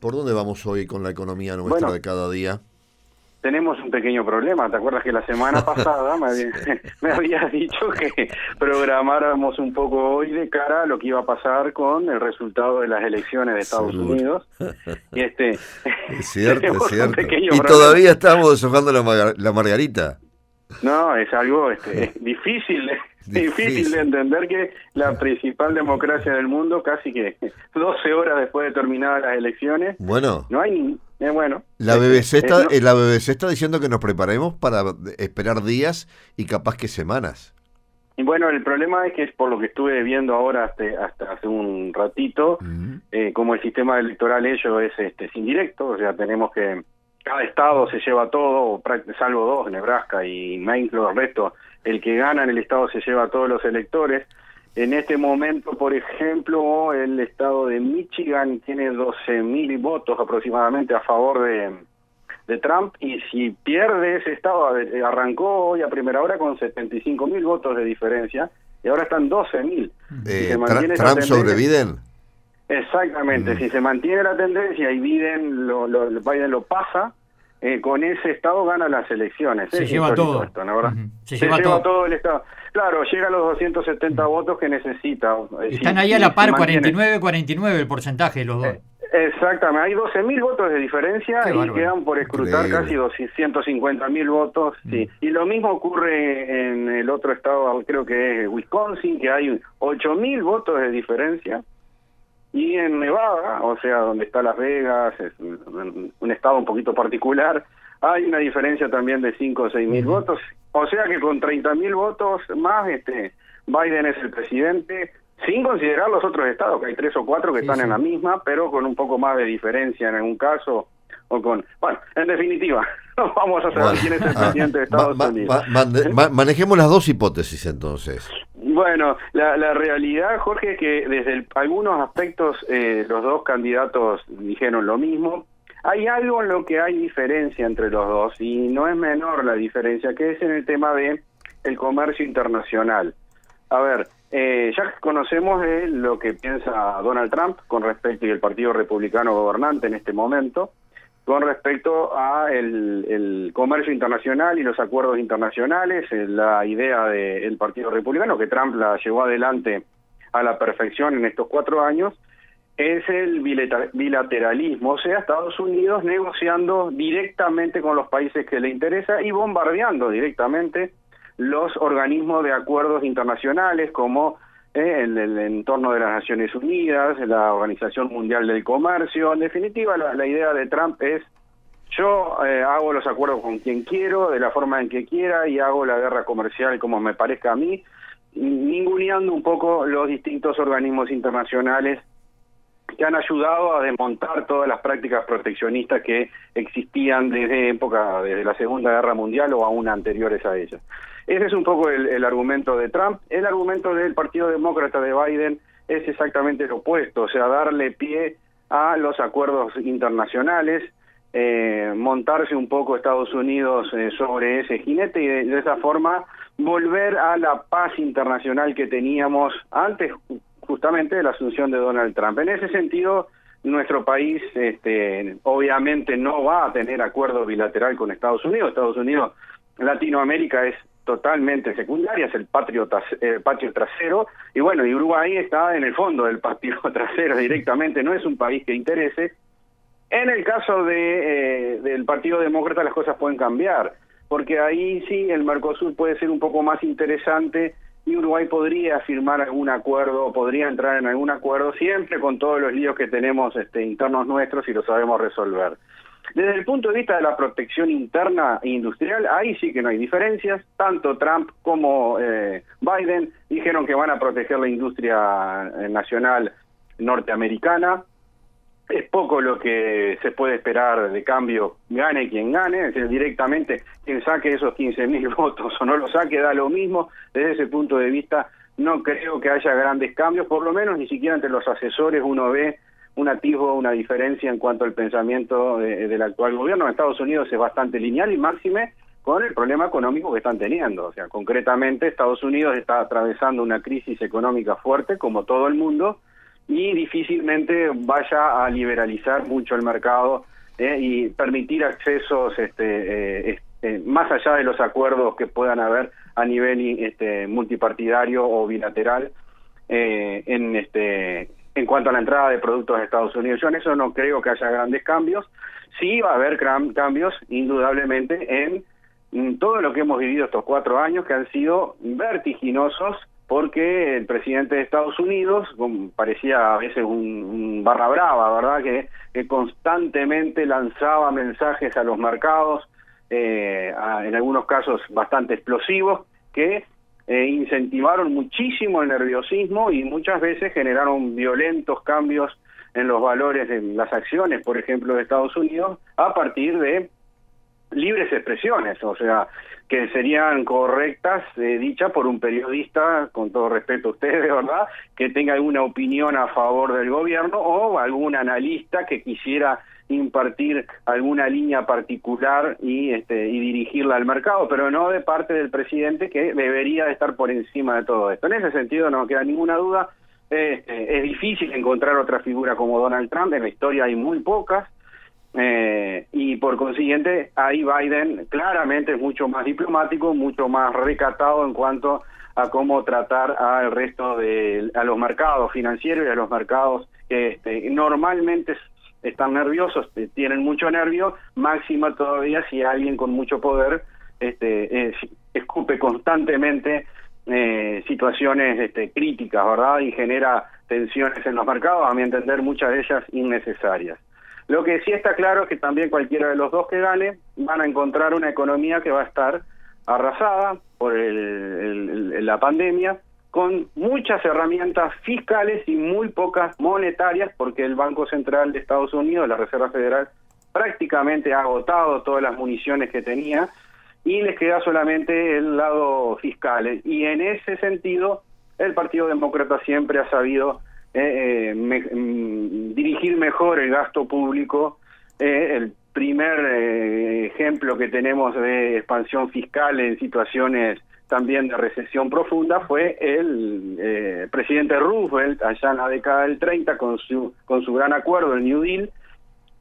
¿Por dónde vamos hoy con la economía nuestra Bueno. de cada día? Tenemos un pequeño problema. ¿Te acuerdas que la semana pasada me, había- me habías dicho que programáramos un poco hoy de cara a lo que iba a pasar con el resultado de las elecciones de Estados Seguro. Unidos? Y este, Es cierto, es cierto. Y problema. todavía estamos deshojando la margarita. No, es algo este, es difícil, de- Difícil. difícil de entender que la principal democracia del mundo, casi que 12 horas después de terminadas las elecciones, Bueno, no hay ni... eh, bueno, la este, BBC, eh, está, no- eh, la BBC está diciendo que nos preparemos para esperar días y capaz que semanas. Y bueno, el problema es que es por lo que estuve viendo ahora hasta, hasta hace un ratito, eh, como el sistema electoral ellos es este, es indirecto, o sea, tenemos que cada estado se lleva todo, salvo dos, Nebraska y Maine, lo el resto, el que gana en el estado se lleva a todos los electores. En este momento, por ejemplo, el estado de Michigan tiene 12.000 votos aproximadamente a favor de, de Trump y si pierde ese estado, arrancó hoy a primera hora con 75.000 votos de diferencia y ahora están 12.000. Si Eh, se Tra- mantiene esa ¿Trump tendencia- sobre Biden? Exactamente, si se mantiene la tendencia y Biden lo, lo, Biden lo pasa, eh, con ese estado gana las elecciones. Se Es lleva todo. Se Se, lleva lleva, todo. todo. el estado. Claro, llega a los 270 votos que necesita. Eh, Están si- ahí a la par, mantiene. 49-49 el porcentaje de los dos. Eh, Exactamente, hay 12.000 votos de diferencia Qué y bárbaro. quedan por escrutar Increíble. casi 250.000 votos. Sí. Y lo mismo ocurre en el otro estado, creo que es Wisconsin, que hay 8.000 votos de diferencia. Y en Nevada, o sea, donde está Las Vegas, es un, un estado un poquito particular, hay una diferencia también de 5 o 6 mil votos. O sea que con 30 mil votos más, este Biden es el presidente, sin considerar los otros estados, que hay tres o cuatro que Sí, están sí. en la misma, pero con un poco más de diferencia en algún caso. o con Bueno, en definitiva, no vamos a saber Bueno, quién es el ah, presidente de Estados ma- Unidos. ma- mande- ma- manejemos las dos hipótesis entonces. Bueno, la, la realidad, Jorge, es que desde algunos aspectos eh, los dos candidatos dijeron lo mismo. Hay algo en lo que hay diferencia entre los dos y no es menor la diferencia, que es en el tema de el comercio internacional. A ver, eh, ya conocemos lo que piensa Donald Trump con respecto y el Partido Republicano gobernante en este momento con respecto a el, comercio internacional y los acuerdos internacionales, eh, la idea del Partido Republicano, que Trump la llevó adelante a la perfección en estos cuatro años, es el bilateralismo, o sea, Estados Unidos negociando directamente con los países que le interesa y bombardeando directamente los organismos de acuerdos internacionales como eh, el, el entorno de las Naciones Unidas, la Organización Mundial del Comercio. En definitiva, la, la idea de Trump es yo eh, hago los acuerdos con quien quiero, de la forma en que quiera, y hago la guerra comercial como me parezca a mí, ninguneando un poco los distintos organismos internacionales que han ayudado a desmontar todas las prácticas proteccionistas que existían desde época, desde la Segunda Guerra Mundial o aún anteriores a ella. Ese es un poco el, argumento de Trump. El argumento del Partido Demócrata de Biden es exactamente lo opuesto, o sea, darle pie a los acuerdos internacionales, eh, montarse un poco Estados Unidos eh, sobre ese jinete y de, esa forma volver a la paz internacional que teníamos antes justamente de la asunción de Donald Trump. En ese sentido, nuestro país este, obviamente no va a tener acuerdo bilateral con Estados Unidos. Estados Unidos, Latinoamérica es totalmente secundaria, es el eh, patio trasero, y bueno, Uruguay está en el fondo del patio trasero directamente, no es un país que interese. En el caso de, eh, del Partido Demócrata las cosas pueden cambiar, porque ahí sí el Mercosur puede ser un poco más interesante y Uruguay podría firmar algún acuerdo, podría entrar en algún acuerdo, siempre con todos los líos que tenemos este, internos nuestros y lo sabemos resolver. Desde el punto de vista de la protección interna e industrial, ahí sí que no hay diferencias. Tanto Trump como eh, Biden dijeron que van a proteger la industria eh, nacional norteamericana. Es poco lo que se puede esperar de cambio, gane quien gane, es decir, directamente quien saque esos 15.000 votos o no lo saque da lo mismo, desde ese punto de vista no creo que haya grandes cambios, por lo menos ni siquiera entre los asesores uno ve un atisbo, una diferencia en cuanto al pensamiento del actual gobierno. En Estados Unidos es bastante lineal y máxime con el problema económico que están teniendo. O sea, concretamente Estados Unidos está atravesando una crisis económica fuerte, como todo el mundo, y difícilmente vaya a liberalizar mucho el mercado eh, y permitir accesos este, eh, este, más allá de los acuerdos que puedan haber a nivel este, multipartidario o bilateral eh, en este en cuanto a la entrada de productos a Estados Unidos. Yo en eso no creo que haya grandes cambios. Sí va a haber cambios, indudablemente, en todo lo que hemos vivido estos cuatro años, que han sido vertiginosos porque el presidente de Estados Unidos parecía a veces un, barra brava, ¿verdad? Que, constantemente lanzaba mensajes a los mercados, eh, en algunos casos bastante explosivos, que eh, incentivaron muchísimo el nerviosismo y muchas veces generaron violentos cambios en los valores de las acciones, por ejemplo, de Estados Unidos, a partir de libres expresiones, o sea, que serían correctas, eh, dichas por un periodista, con todo respeto a ustedes, ¿verdad?, que tenga alguna opinión a favor del gobierno o algún analista que quisiera impartir alguna línea particular y, este, y dirigirla al mercado, pero no de parte del presidente que debería estar por encima de todo esto. En ese sentido no queda ninguna duda, este, es difícil encontrar otra figura como Donald Trump, en la historia hay muy pocas, eh, y por consiguiente, ahí Biden claramente es mucho más diplomático, mucho más recatado en cuanto a cómo tratar al resto de a los mercados financieros y a los mercados que este, normalmente están nerviosos, eh, tienen mucho nervio, máxima todavía si alguien con mucho poder este, escupe constantemente eh, situaciones este, críticas, ¿verdad? Y genera tensiones en los mercados, a mi entender muchas de ellas innecesarias. Lo que sí está claro es que también cualquiera de los dos que gane van a encontrar una economía que va a estar arrasada por la pandemia, con muchas herramientas fiscales y muy pocas monetarias, porque el Banco Central de Estados Unidos, la Reserva Federal, prácticamente ha agotado todas las municiones que tenía y les queda solamente el lado fiscal. Y en ese sentido, el Partido Demócrata siempre ha sabido eh, eh, mm, dirigir mejor el gasto público. Eh, el primer ejemplo que tenemos de expansión fiscal en situaciones también de recesión profunda fue el presidente Roosevelt allá en la década del 30 con su, con su gran acuerdo, el New Deal,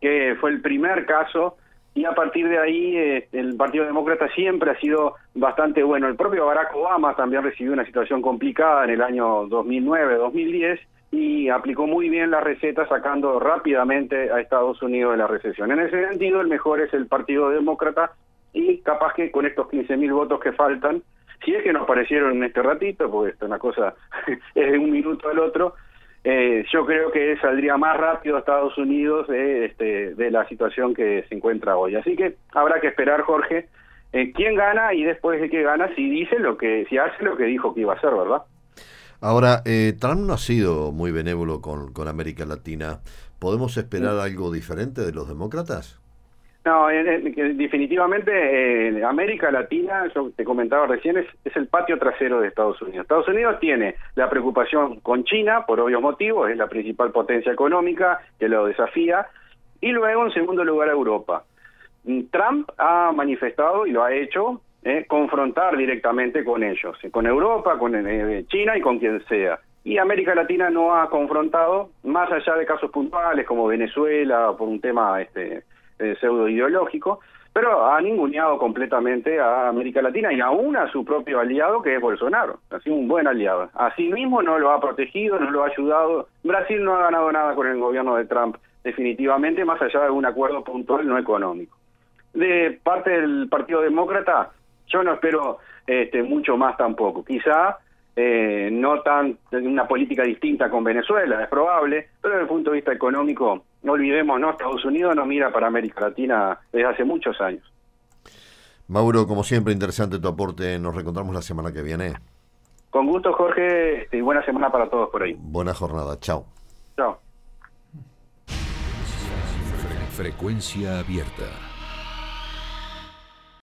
que fue el primer caso y a partir de ahí el Partido Demócrata siempre ha sido bastante bueno. El propio Barack Obama también recibió una situación complicada en el año 2009-2010 y aplicó muy bien la receta sacando rápidamente a Estados Unidos de la recesión. En ese sentido, el mejor es el Partido Demócrata y capaz que con estos 15.000 votos que faltan, si es que nos parecieron en este ratito, porque esto es una cosa es de un minuto al otro, eh, yo creo que saldría más rápido a Estados Unidos de, este, de la situación que se encuentra hoy. Así que habrá que esperar, Jorge, eh, quién gana y después de que gana, si dice lo que, si hace lo que dijo que iba a hacer, ¿verdad? Ahora, eh, Trump no ha sido muy benévolo con, con América Latina. ¿Podemos esperar algo diferente de los demócratas? No, definitivamente América Latina, yo te comentaba recién, es, es, el patio trasero de Estados Unidos. Estados Unidos tiene la preocupación con China, por obvios motivos, es la principal potencia económica que lo desafía, y luego en segundo lugar Europa. Trump ha manifestado y lo ha hecho ¿eh? confrontar directamente con ellos, con Europa, con eh, China y con quien sea. Y América Latina no ha confrontado, más allá de casos puntuales como Venezuela, por un tema este, eh, pseudo ideológico, pero ha ninguneado completamente a América Latina y aún a su propio aliado que es Bolsonaro, ha sido un buen aliado. Asimismo no lo ha protegido, no lo ha ayudado. Brasil no ha ganado nada con el gobierno de Trump, definitivamente, más allá de un acuerdo puntual no económico. De parte del Partido Demócrata, yo no espero este, mucho más tampoco. Quizá eh, no tan una política distinta con Venezuela, es probable, pero desde el punto de vista económico, no olvidemos, ¿no? Estados Unidos no mira para América Latina desde hace muchos años. Mauro, como siempre, interesante tu aporte. Nos reencontramos la semana que viene. Con gusto, Jorge, y buena semana para todos por ahí. Buena jornada. Chao. Chao. Frecuencia abierta.